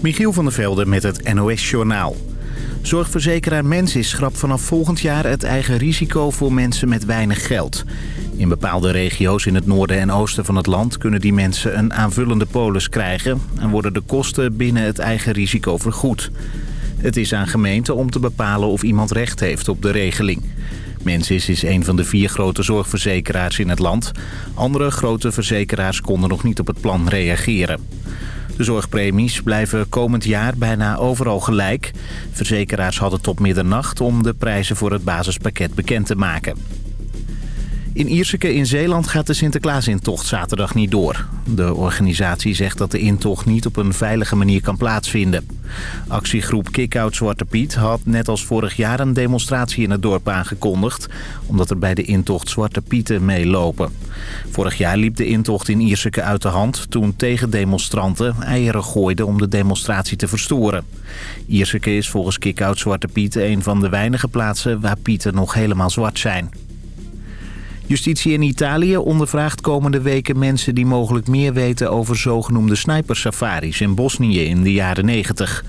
Michiel van der Velde met het NOS-journaal. Zorgverzekeraar Mensis schrapt vanaf volgend jaar het eigen risico voor mensen met weinig geld. In bepaalde regio's in het noorden en oosten van het land kunnen die mensen een aanvullende polis krijgen... en worden de kosten binnen het eigen risico vergoed. Het is aan gemeenten om te bepalen of iemand recht heeft op de regeling. Mensis is een van de vier grote zorgverzekeraars in het land. Andere grote verzekeraars konden nog niet op het plan reageren. De zorgpremies blijven komend jaar bijna overal gelijk. Verzekeraars hadden tot middernacht om de prijzen voor het basispakket bekend te maken. In Ierseke in Zeeland gaat de Sinterklaasintocht zaterdag niet door. De organisatie zegt dat de intocht niet op een veilige manier kan plaatsvinden. Actiegroep Kick-Out Zwarte Piet had net als vorig jaar een demonstratie in het dorp aangekondigd... omdat er bij de intocht Zwarte Pieten meelopen. Vorig jaar liep de intocht in Ierseke uit de hand toen tegendemonstranten eieren gooiden om de demonstratie te verstoren. Ierseke is volgens Kick-Out Zwarte Piet een van de weinige plaatsen waar pieten nog helemaal zwart zijn. Justitie in Italië ondervraagt komende weken mensen die mogelijk meer weten over zogenoemde snipersafaris in Bosnië in de jaren 90.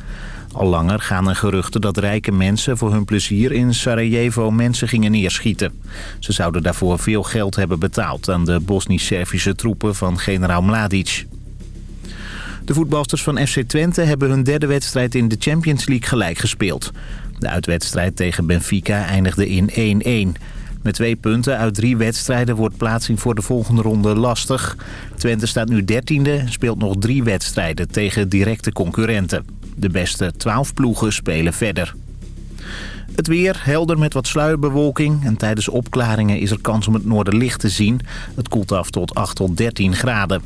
Al langer gaan er geruchten dat rijke mensen voor hun plezier in Sarajevo mensen gingen neerschieten. Ze zouden daarvoor veel geld hebben betaald aan de Bosnisch-Servische troepen van generaal Mladic. De voetbalsters van FC Twente hebben hun derde wedstrijd in de Champions League gelijk gespeeld. De uitwedstrijd tegen Benfica eindigde in 1-1. Met twee punten uit drie wedstrijden wordt plaatsing voor de volgende ronde lastig. Twente staat nu dertiende, speelt nog drie wedstrijden tegen directe concurrenten. De beste twaalf ploegen spelen verder. Het weer, helder met wat sluierbewolking. En tijdens opklaringen is er kans om het noorderlicht te zien. Het koelt af tot 8 tot 13 graden.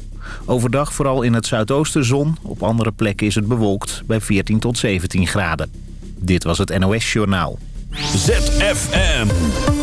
Overdag vooral in het zuidoosten zon. Op andere plekken is het bewolkt bij 14 tot 17 graden. Dit was het NOS Journaal. ZFM.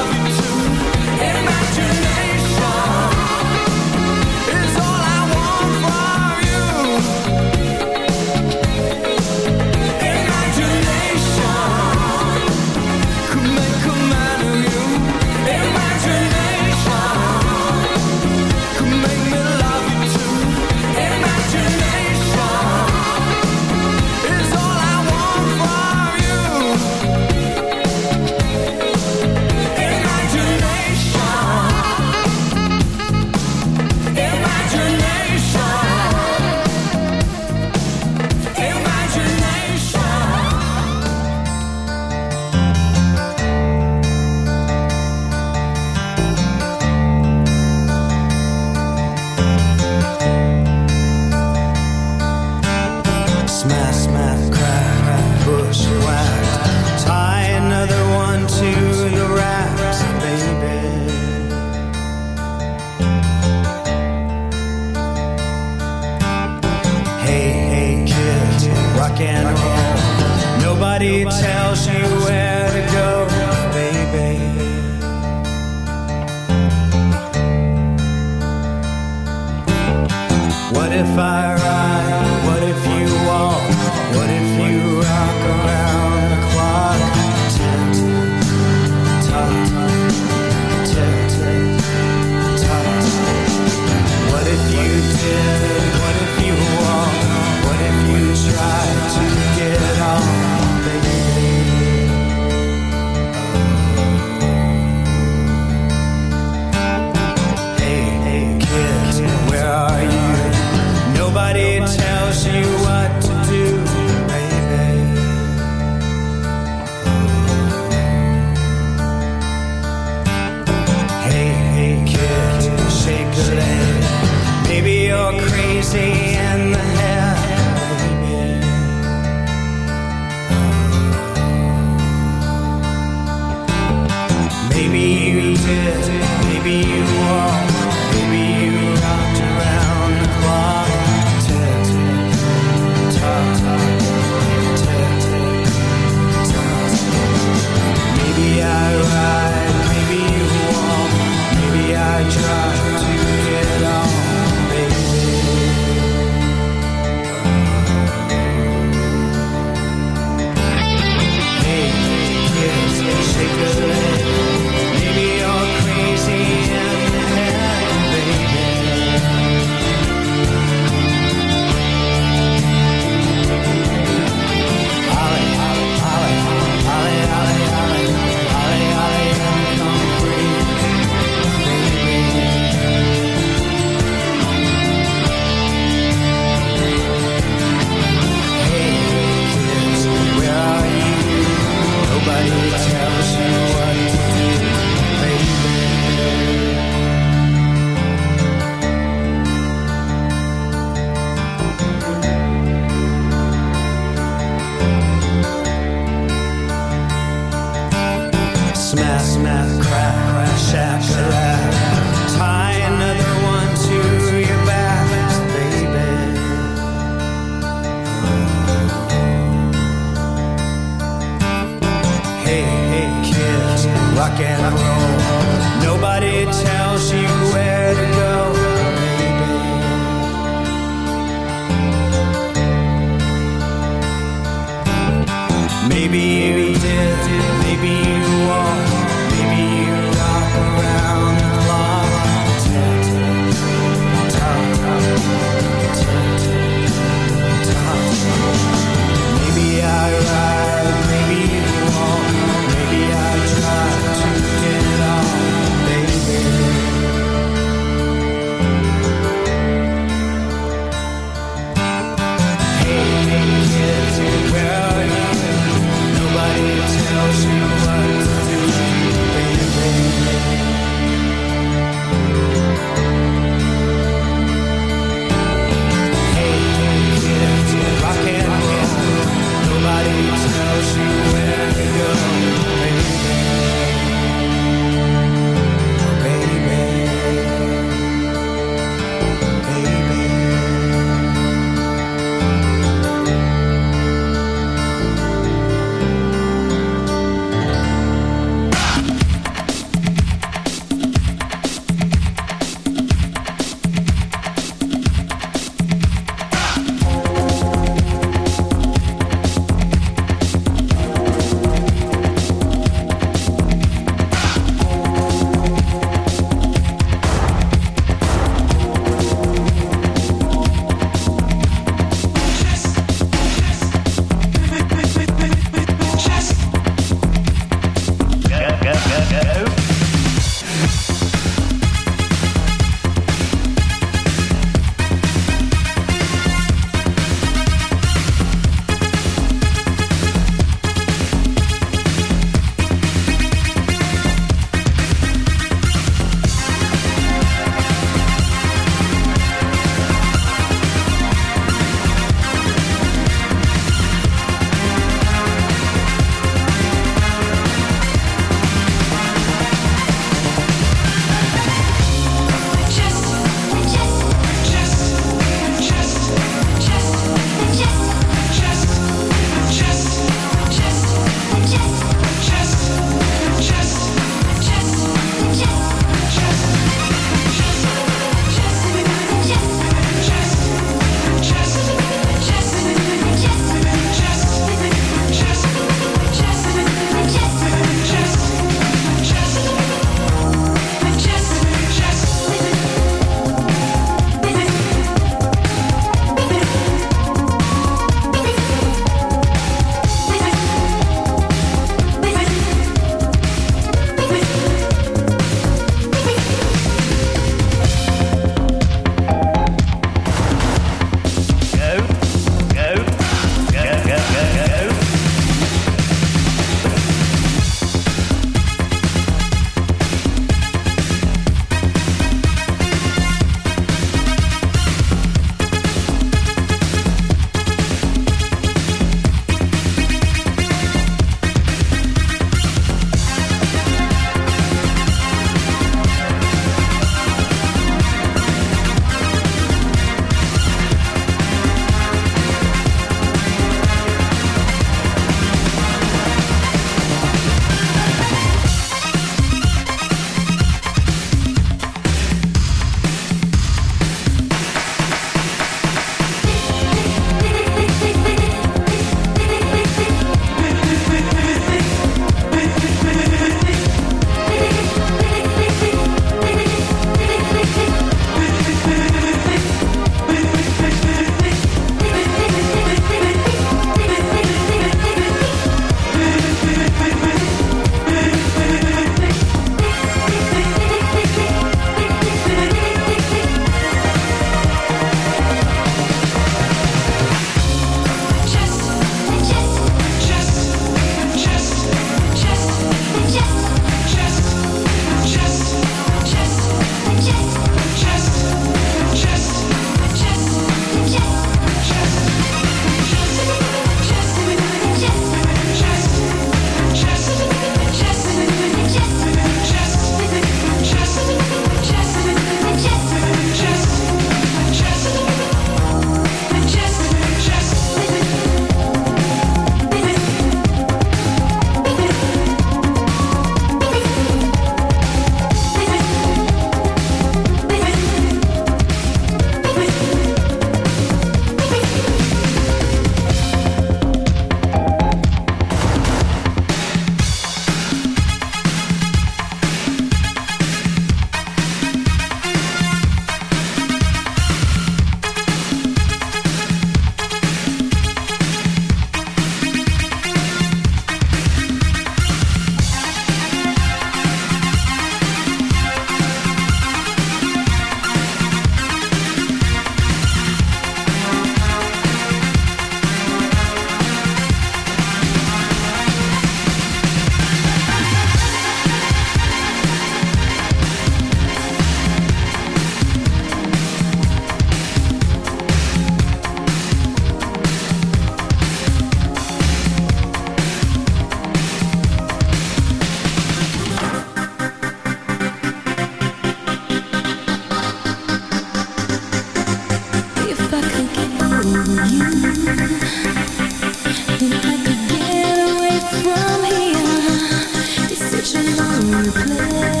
you play?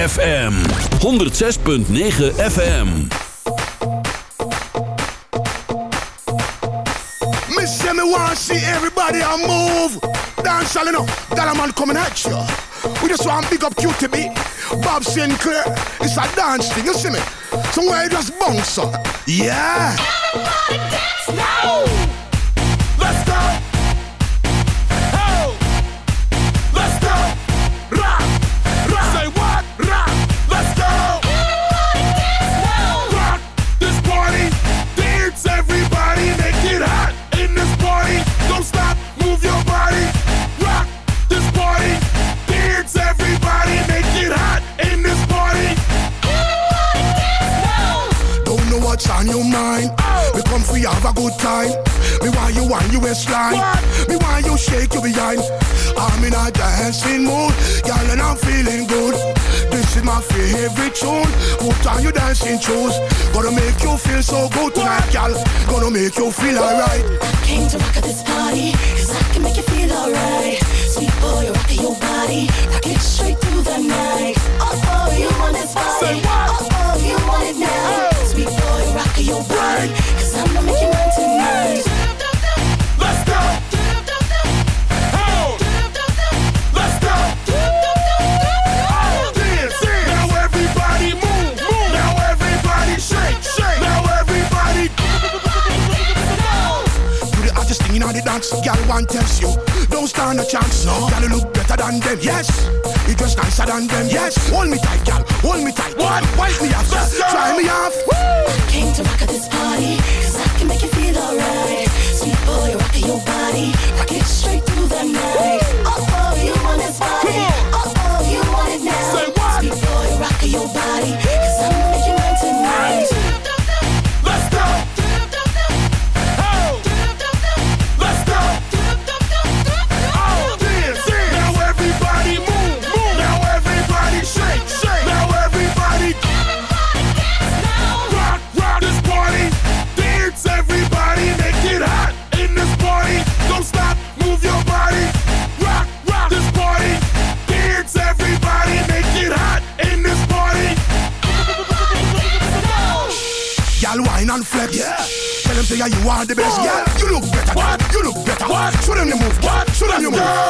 ZFM 106.9 FM. Miss me want see everybody on move. Dance all enough. That man coming at you. We just want to big up QTB. Bob Sinclair. It's a dance thing, you see me? Somewhere you just bounce up. Yeah. Everybody dance now. Oh. good time. Me want you on your waistline. Me want you shake your behind. I'm in a dancing mood, girl, and I'm feeling good. This is my favorite tune. Put on your dancing shoes. Gonna make you feel so good tonight, girl. Gonna make you feel alright. I Came to rock at this party, cause I can make you feel alright. Sweet boy, you're your body. Rock it straight through the night. Oh, oh, you want this body. Oh, oh, you want it now. Sweet boy, of your word. I'm gonna make you mine tonight. Let's go. Let's go. Dance, dance. Now everybody move, move. Now everybody shake, shake. Now everybody. the thing, the dance. Girl, one tells you stand a chance. No. Gotta look better than them. Yes. You dress nicer than them. Yes. Hold me tight, gal. Hold me tight. What? Wipe me off. Try me off. Woo. Came to rock at this party. Cause I can make you feel alright. Sweet boy, rock your body. Rock it straight through the night. Woo. Oh, oh, you want this body. Come on. Oh, oh, you want it now. Say what? Sweet boy, rock your body. you are the best. Yeah, you look better. What? You look better. What? Show them the move. What? Show them the move.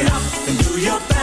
and do your thing.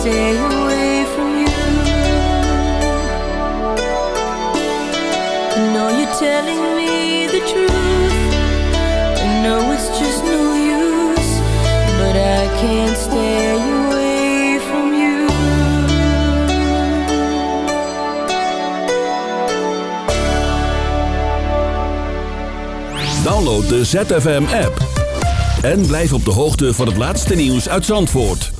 stay away from you. No, you're telling me the truth. I know it's just no use, but I can't stay away from you. Download de ZFM app en blijf op de hoogte van het laatste nieuws uit Zandvoort.